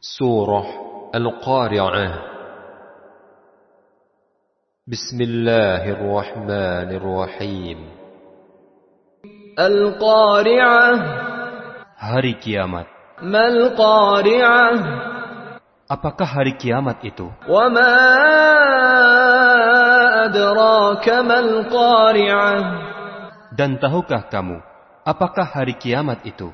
سورة القارعة. بسم الله الرحمن الرحيم. القارعة. Hari kiamat. ما القارعة؟ Apakah hari kiamat itu? وما أدراك ما القارعة؟ Dan tahukah kamu, Apakah hari kiamat itu?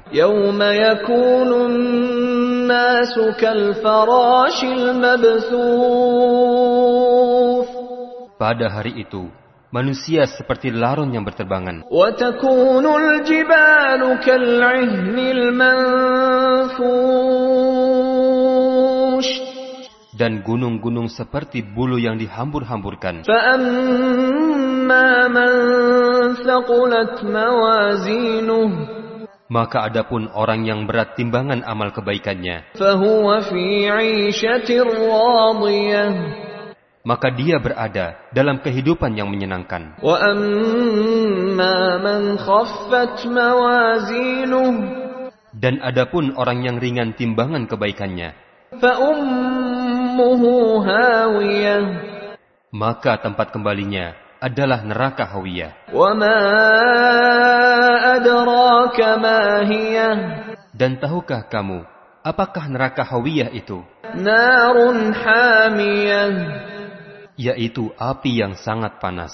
Pada hari itu, manusia seperti larun yang berterbangan. Dan gunung-gunung seperti bulu yang dihambur-hamburkan. Maka adapun orang yang berat timbangan amal kebaikannya, maka dia berada dalam kehidupan yang menyenangkan. Dan adapun orang yang ringan timbangan kebaikannya, maka tempat kembalinya adalah neraka hawiyah. Dan tahukah kamu apakah neraka hawiyah itu? Yaitu api yang sangat panas.